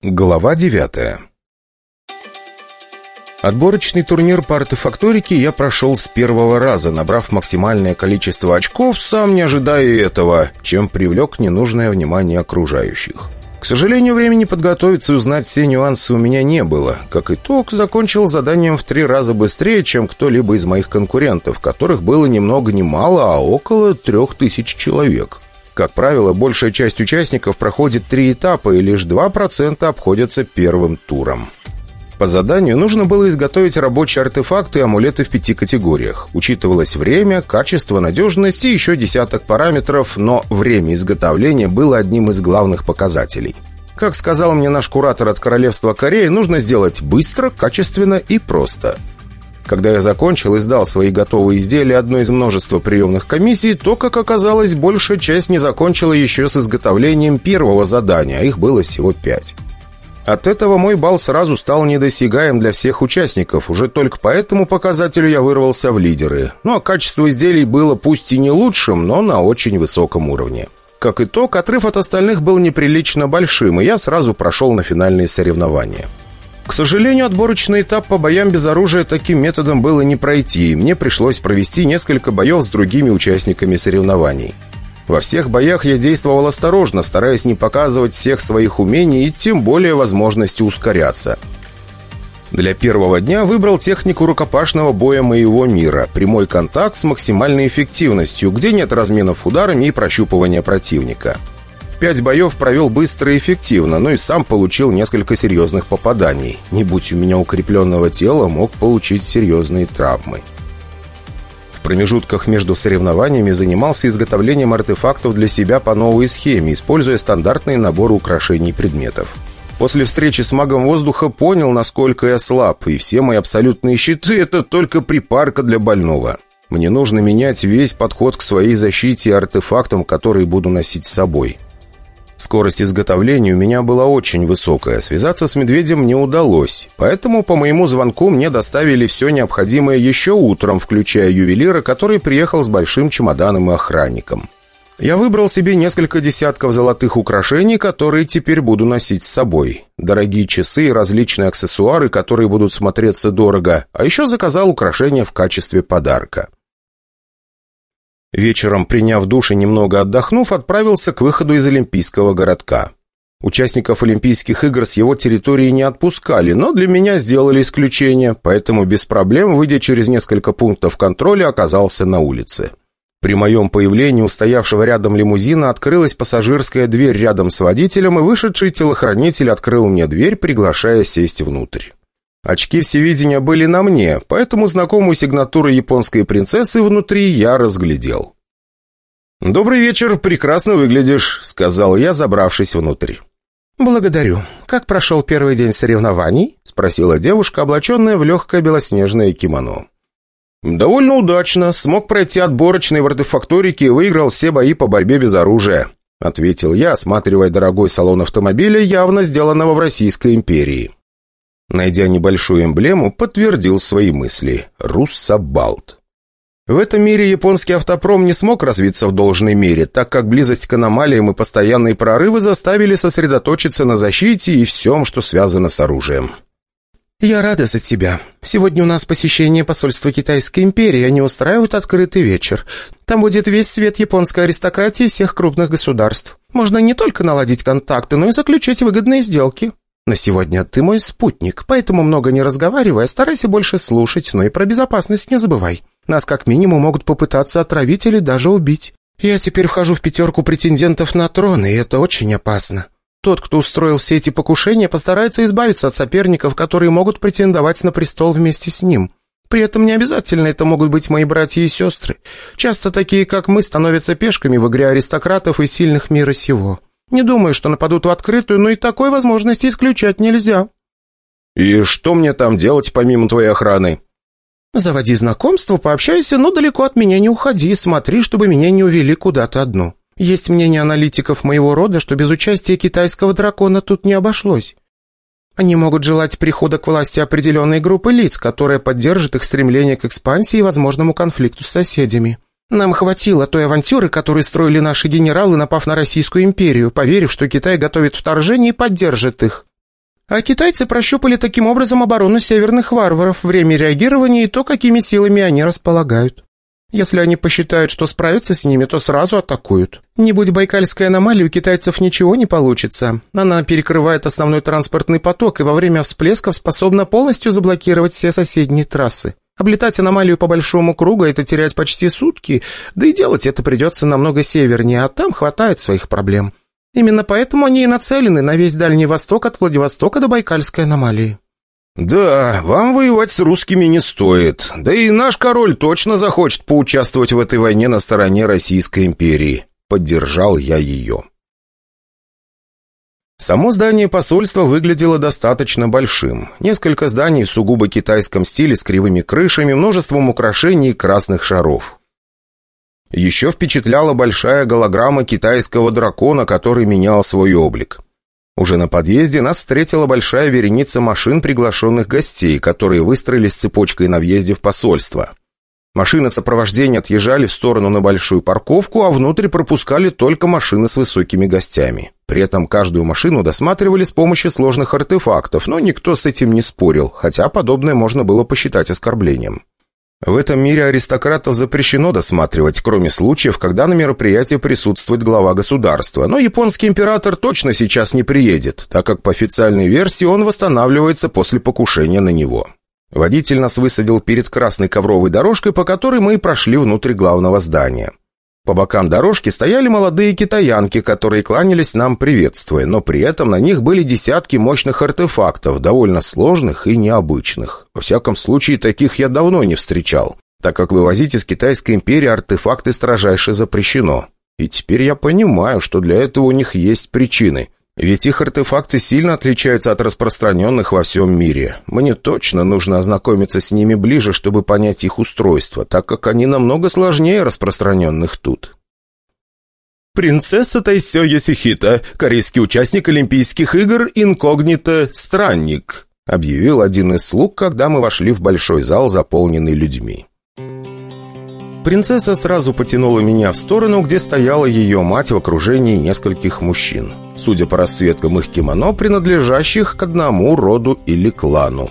Глава девятая Отборочный турнир по артефакторике я прошел с первого раза, набрав максимальное количество очков, сам не ожидая этого, чем привлек ненужное внимание окружающих. К сожалению, времени подготовиться и узнать все нюансы у меня не было. Как итог, закончил заданием в три раза быстрее, чем кто-либо из моих конкурентов, которых было ни много ни мало, а около трех тысяч человек. Как правило, большая часть участников проходит три этапа, и лишь 2% обходятся первым туром. По заданию нужно было изготовить рабочие артефакты и амулеты в пяти категориях. Учитывалось время, качество, надежность и еще десяток параметров, но время изготовления было одним из главных показателей. Как сказал мне наш куратор от Королевства Кореи, нужно сделать быстро, качественно и просто. Когда я закончил и сдал свои готовые изделия одной из множества приемных комиссий, то, как оказалось, большая часть не закончила еще с изготовлением первого задания, а их было всего пять. От этого мой балл сразу стал недосягаем для всех участников. Уже только по этому показателю я вырвался в лидеры. Ну а качество изделий было пусть и не лучшим, но на очень высоком уровне. Как итог, отрыв от остальных был неприлично большим, и я сразу прошел на финальные соревнования. К сожалению, отборочный этап по боям без оружия таким методом было не пройти, и мне пришлось провести несколько боев с другими участниками соревнований. Во всех боях я действовал осторожно, стараясь не показывать всех своих умений и тем более возможности ускоряться. Для первого дня выбрал технику рукопашного боя моего мира. Прямой контакт с максимальной эффективностью, где нет разменов ударами и прощупывания противника. Пять боев провел быстро и эффективно, но и сам получил несколько серьезных попаданий. Не будь у меня укрепленного тела, мог получить серьезные травмы промежутках между соревнованиями занимался изготовлением артефактов для себя по новой схеме, используя стандартный набор украшений и предметов. После встречи с магом воздуха понял, насколько я слаб, и все мои абсолютные щиты — это только припарка для больного. Мне нужно менять весь подход к своей защите и артефактам, которые буду носить с собой. Скорость изготовления у меня была очень высокая. Связаться с медведем не удалось. Поэтому по моему звонку мне доставили все необходимое еще утром, включая ювелира, который приехал с большим чемоданом и охранником. Я выбрал себе несколько десятков золотых украшений, которые теперь буду носить с собой. Дорогие часы и различные аксессуары, которые будут смотреться дорого. А еще заказал украшения в качестве подарка. Вечером, приняв душ и немного отдохнув, отправился к выходу из Олимпийского городка. Участников Олимпийских игр с его территории не отпускали, но для меня сделали исключение, поэтому без проблем, выйдя через несколько пунктов контроля, оказался на улице. При моем появлении у стоявшего рядом лимузина открылась пассажирская дверь рядом с водителем, и вышедший телохранитель открыл мне дверь, приглашая сесть внутрь. Очки всевидения были на мне, поэтому знакомую сигнатуру японской принцессы внутри я разглядел. «Добрый вечер, прекрасно выглядишь», — сказал я, забравшись внутрь. «Благодарю. Как прошел первый день соревнований?» — спросила девушка, облаченная в легкое белоснежное кимоно. «Довольно удачно. Смог пройти отборочный в артефакторике и выиграл все бои по борьбе без оружия», — ответил я, осматривая дорогой салон автомобиля, явно сделанного в Российской империи. Найдя небольшую эмблему, подтвердил свои мысли. «Руссобалт». В этом мире японский автопром не смог развиться в должной мере, так как близость к аномалиям и постоянные прорывы заставили сосредоточиться на защите и всем, что связано с оружием. «Я рада за тебя. Сегодня у нас посещение посольства Китайской империи. Они устраивают открытый вечер. Там будет весь свет японской аристократии всех крупных государств. Можно не только наладить контакты, но и заключить выгодные сделки. На сегодня ты мой спутник, поэтому много не разговаривай, а старайся больше слушать, но и про безопасность не забывай. Нас как минимум могут попытаться отравить или даже убить. Я теперь вхожу в пятерку претендентов на трон, и это очень опасно. Тот, кто устроил все эти покушения, постарается избавиться от соперников, которые могут претендовать на престол вместе с ним. При этом не обязательно это могут быть мои братья и сестры. Часто такие, как мы, становятся пешками в игре аристократов и сильных мира сего. Не думаю, что нападут в открытую, но и такой возможности исключать нельзя». «И что мне там делать, помимо твоей охраны?» «Заводи знакомство, пообщайся, но далеко от меня не уходи. Смотри, чтобы меня не увели куда-то одну. Есть мнение аналитиков моего рода, что без участия китайского дракона тут не обошлось. Они могут желать прихода к власти определенной группы лиц, которая поддержит их стремление к экспансии и возможному конфликту с соседями. Нам хватило той авантюры, которую строили наши генералы, напав на Российскую империю, поверив, что Китай готовит вторжение и поддержит их. А китайцы прощупали таким образом оборону северных варваров, время реагирования и то, какими силами они располагают. Если они посчитают, что справятся с ними, то сразу атакуют. Не будь Байкальской аномалии, у китайцев ничего не получится. Она перекрывает основной транспортный поток и во время всплесков способна полностью заблокировать все соседние трассы. Облетать аномалию по большому кругу — это терять почти сутки, да и делать это придется намного севернее, а там хватает своих проблем. Именно поэтому они и нацелены на весь Дальний Восток от Владивостока до Байкальской аномалии. «Да, вам воевать с русскими не стоит. Да и наш король точно захочет поучаствовать в этой войне на стороне Российской империи». Поддержал я ее. Само здание посольства выглядело достаточно большим. Несколько зданий в сугубо китайском стиле с кривыми крышами, множеством украшений и красных шаров. Еще впечатляла большая голограмма китайского дракона, который менял свой облик. Уже на подъезде нас встретила большая вереница машин приглашенных гостей, которые выстроились цепочкой на въезде в посольство. Машины сопровождения отъезжали в сторону на большую парковку, а внутрь пропускали только машины с высокими гостями. При этом каждую машину досматривали с помощью сложных артефактов, но никто с этим не спорил, хотя подобное можно было посчитать оскорблением. В этом мире аристократов запрещено досматривать, кроме случаев, когда на мероприятии присутствует глава государства. Но японский император точно сейчас не приедет, так как по официальной версии он восстанавливается после покушения на него. Водитель нас высадил перед красной ковровой дорожкой, по которой мы и прошли внутрь главного здания. По бокам дорожки стояли молодые китаянки, которые кланялись нам, приветствуя, но при этом на них были десятки мощных артефактов, довольно сложных и необычных. Во всяком случае, таких я давно не встречал, так как вывозить из Китайской империи артефакты строжайше запрещено. И теперь я понимаю, что для этого у них есть причины. Ведь их артефакты сильно отличаются от распространенных во всем мире. Мне точно нужно ознакомиться с ними ближе, чтобы понять их устройство, так как они намного сложнее распространенных тут. Принцесса Тайсё Йосихита, корейский участник Олимпийских игр, инкогнито «Странник», объявил один из слуг, когда мы вошли в большой зал, заполненный людьми. Принцесса сразу потянула меня в сторону, где стояла ее мать в окружении нескольких мужчин. Судя по расцветкам их кимоно, принадлежащих к одному роду или клану.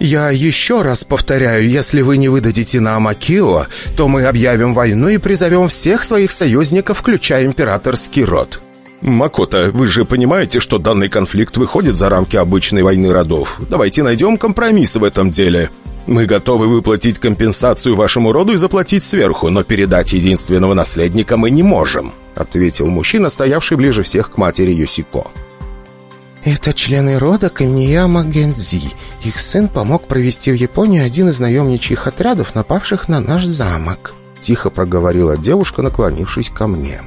«Я еще раз повторяю, если вы не выдадите нам Акио, то мы объявим войну и призовем всех своих союзников, включая императорский род». «Макота, вы же понимаете, что данный конфликт выходит за рамки обычной войны родов. Давайте найдем компромисс в этом деле», мы готовы выплатить компенсацию вашему роду и заплатить сверху, но передать единственного наследника мы не можем», ответил мужчина, стоявший ближе всех к матери Юсико. «Это члены рода Камнияма Гензи. Их сын помог провести в Японию один из наемничьих отрядов, напавших на наш замок», тихо проговорила девушка, наклонившись ко мне.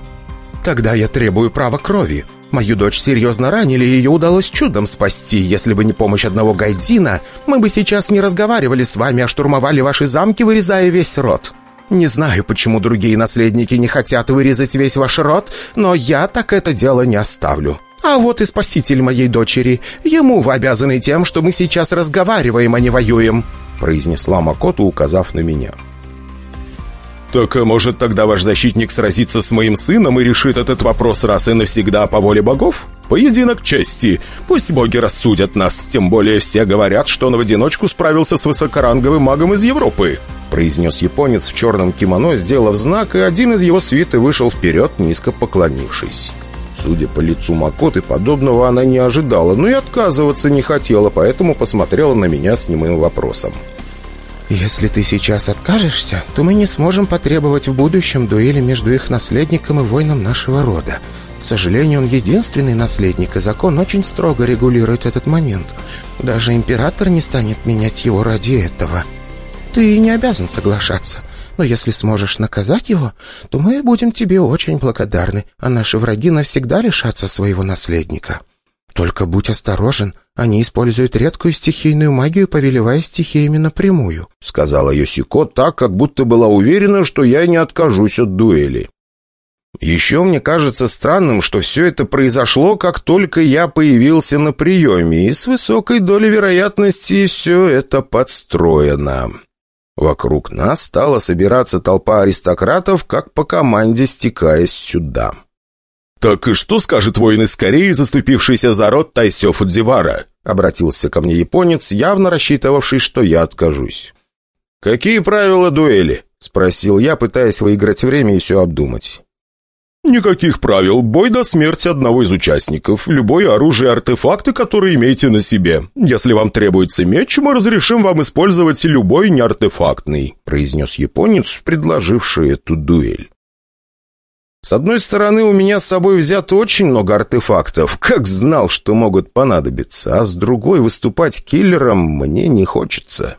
«Тогда я требую права крови. Мою дочь серьезно ранили, и ее удалось чудом спасти. Если бы не помощь одного гайдзина, мы бы сейчас не разговаривали с вами, а штурмовали ваши замки, вырезая весь род. Не знаю, почему другие наследники не хотят вырезать весь ваш род, но я так это дело не оставлю. А вот и спаситель моей дочери. Ему вы обязаны тем, что мы сейчас разговариваем, а не воюем», произнесла Макоту, указав на меня. «Так, э, может, тогда ваш защитник сразится с моим сыном и решит этот вопрос раз и навсегда по воле богов? Поединок чести. Пусть боги рассудят нас, тем более все говорят, что он в одиночку справился с высокоранговым магом из Европы», произнес японец в черном кимоно, сделав знак, и один из его свиты вышел вперед, низко поклонившись. Судя по лицу Макоты, подобного она не ожидала, но и отказываться не хотела, поэтому посмотрела на меня с немым вопросом. «Если ты сейчас откажешься, то мы не сможем потребовать в будущем дуэли между их наследником и воином нашего рода. К сожалению, он единственный наследник, и закон очень строго регулирует этот момент. Даже император не станет менять его ради этого. Ты не обязан соглашаться, но если сможешь наказать его, то мы будем тебе очень благодарны, а наши враги навсегда лишатся своего наследника». «Только будь осторожен, они используют редкую стихийную магию, повелевая стихиями напрямую», сказала Йосико так, как будто была уверена, что я не откажусь от дуэли. Еще мне кажется странным, что все это произошло, как только я появился на приеме, и с высокой долей вероятности все это подстроено. Вокруг нас стала собираться толпа аристократов, как по команде стекаясь сюда. «Так что скажет воин из Кореи, заступившийся за род Тайсё Фудзивара?» Обратился ко мне японец, явно рассчитывавший, что я откажусь. «Какие правила дуэли?» — спросил я, пытаясь выиграть время и все обдумать. «Никаких правил. Бой до смерти одного из участников. Любое оружие и артефакты, которые имеете на себе. Если вам требуется меч, мы разрешим вам использовать любой неартефактный», произнес японец, предложивший эту дуэль. С одной стороны, у меня с собой взято очень много артефактов, как знал, что могут понадобиться, а с другой, выступать киллером мне не хочется.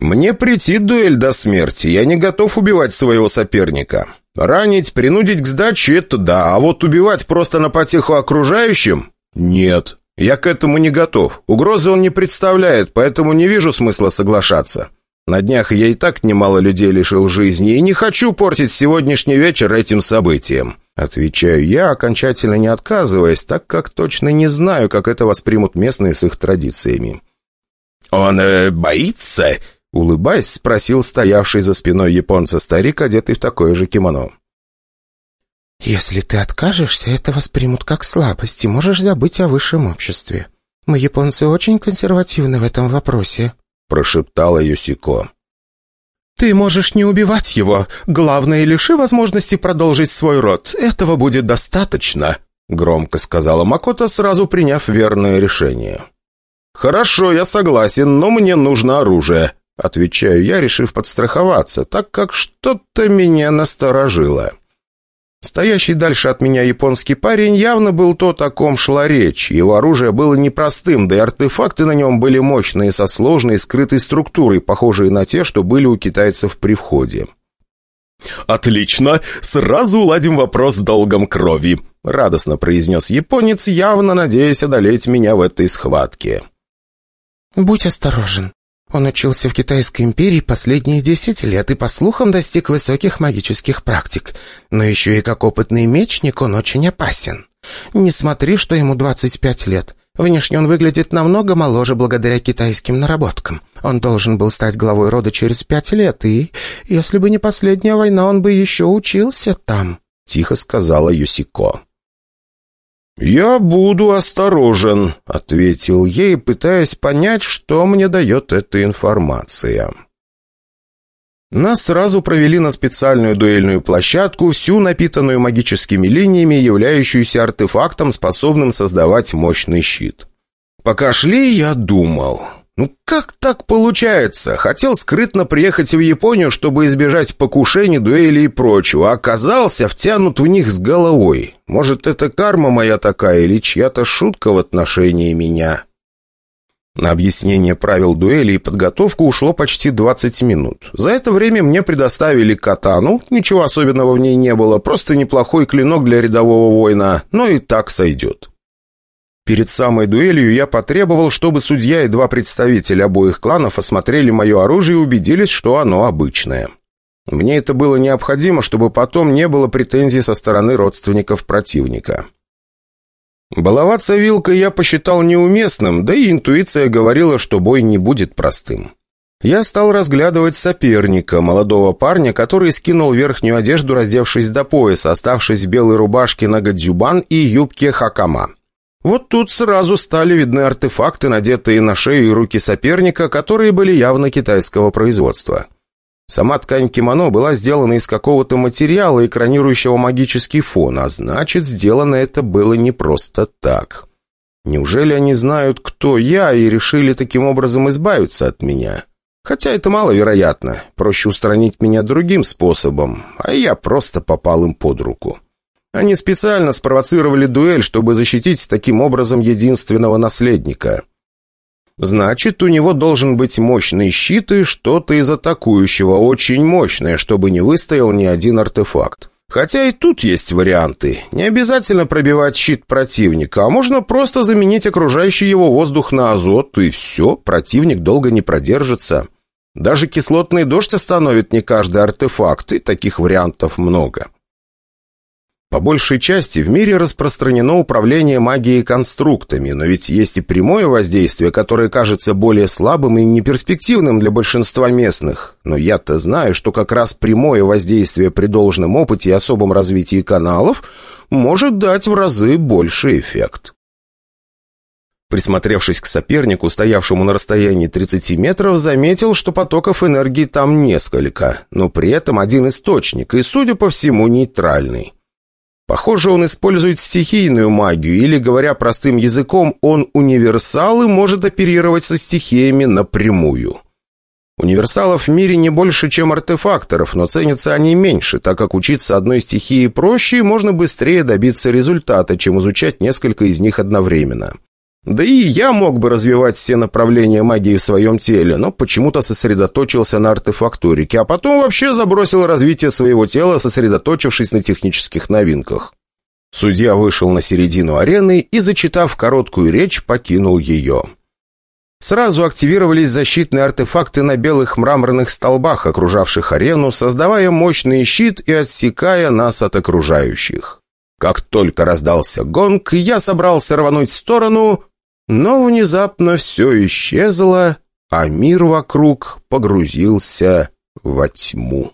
Мне претит дуэль до смерти, я не готов убивать своего соперника. Ранить, принудить к сдаче — это да, а вот убивать просто на потеху окружающим — нет. Я к этому не готов. Угрозы он не представляет, поэтому не вижу смысла соглашаться. На днях я и так немало людей лишил жизни и не хочу портить сегодняшний вечер этим событием. Отвечаю я, окончательно не отказываясь, так как точно не знаю, как это воспримут местные с их традициями. «Он э, боится?» Улыбаясь, спросил стоявший за спиной японца старик, одетый в такое же кимоно. «Если ты откажешься, это воспримут как слабость, и можешь забыть о высшем обществе. Мы, японцы, очень консервативны в этом вопросе», — прошептала Юсико. «Ты можешь не убивать его. Главное, лиши возможности продолжить свой род. Этого будет достаточно», — громко сказала Макота, сразу приняв верное решение. «Хорошо, я согласен, но мне нужно оружие», Отвечаю я, решив подстраховаться, так как что-то меня насторожило. Стоящий дальше от меня японский парень явно был то, о ком шла речь. Его оружие было непростым, да и артефакты на нем были мощные, со сложной скрытой структурой, похожие на те, что были у китайцев при входе. «Отлично! Сразу уладим вопрос с долгом крови», — радостно произнес японец, явно надеясь одолеть меня в этой схватке. «Будь осторожен. Он учился в Китайской империи последние десять лет и, по слухам, достиг высоких магических практик. Но еще и как опытный мечник он очень опасен. Не смотри, что ему двадцать пять лет. Внешне он выглядит намного моложе благодаря китайским наработкам. Он должен был стать главой рода через пять лет, и, если бы не последняя война, он бы еще учился там», — тихо сказала Юсико. «Я буду осторожен», — ответил ей, пытаясь понять, что мне дает эта информация. Нас сразу провели на специальную дуэльную площадку, всю напитанную магическими линиями, являющуюся артефактом, способным создавать мощный щит. Пока шли, я думал... Ну как так получается? Хотел скрытно приехать в Японию, чтобы избежать покушений, дуэли и прочего, а оказался втянут в них с головой. Может, это карма моя такая или чья-то шутка в отношении меня? На объяснение правил дуэли и подготовку ушло почти 20 минут. За это время мне предоставили катану, ничего особенного в ней не было, просто неплохой клинок для рядового воина, но и так сойдет. Перед самой дуэлью я потребовал, чтобы судья и два представителя обоих кланов осмотрели мое оружие и убедились, что оно обычное. Мне это было необходимо, чтобы потом не было претензий со стороны родственников противника. Баловаться вилкой я посчитал неуместным, да и интуиция говорила, что бой не будет простым. Я стал разглядывать соперника, молодого парня, который скинул верхнюю одежду, раздевшись до пояса, оставшись в белой рубашке на гадзюбан и юбке хакама. Вот тут сразу стали видны артефакты, надетые на шею и руки соперника, которые были явно китайского производства. Сама ткань кимоно была сделана из какого-то материала, экранирующего магический фон, а значит, сделано это было не просто так. Неужели они знают, кто я, и решили таким образом избавиться от меня? Хотя это маловероятно. Проще устранить меня другим способом, а я просто попал им под руку. Они специально спровоцировали дуэль, чтобы защитить таким образом единственного наследника. Значит, у него должен быть мощный щит и что-то из атакующего, очень мощное, чтобы не выстоял ни один артефакт. Хотя и тут есть варианты. Не обязательно пробивать щит противника, а можно просто заменить окружающий его воздух на азот, и все, противник долго не продержится. Даже кислотный дождь остановит не каждый артефакт, и таких вариантов много. По большей части в мире распространено управление магией конструктами, но ведь есть и прямое воздействие, которое кажется более слабым и неперспективным для большинства местных. Но я-то знаю, что как раз прямое воздействие при должном опыте и особом развитии каналов может дать в разы больший эффект. Присмотревшись к сопернику, стоявшему на расстоянии 30 метров, заметил, что потоков энергии там несколько, но при этом один источник и, судя по всему, нейтральный. Похоже, он использует стихийную магию, или, говоря простым языком, он универсал и может оперировать со стихиями напрямую. Универсалов в мире не больше, чем артефакторов, но ценятся они меньше, так как учиться одной стихии проще и можно быстрее добиться результата, чем изучать несколько из них одновременно. Да и я мог бы развивать все направления магии в своем теле, но почему-то сосредоточился на артефакторике, а потом вообще забросил развитие своего тела, сосредоточившись на технических новинках. Судья вышел на середину арены и, зачитав короткую речь, покинул ее. Сразу активировались защитные артефакты на белых мраморных столбах, окружавших арену, создавая мощный щит и отсекая нас от окружающих. Как только раздался гонг, я собрался рвануть в сторону, но внезапно все исчезло, а мир вокруг погрузился во тьму.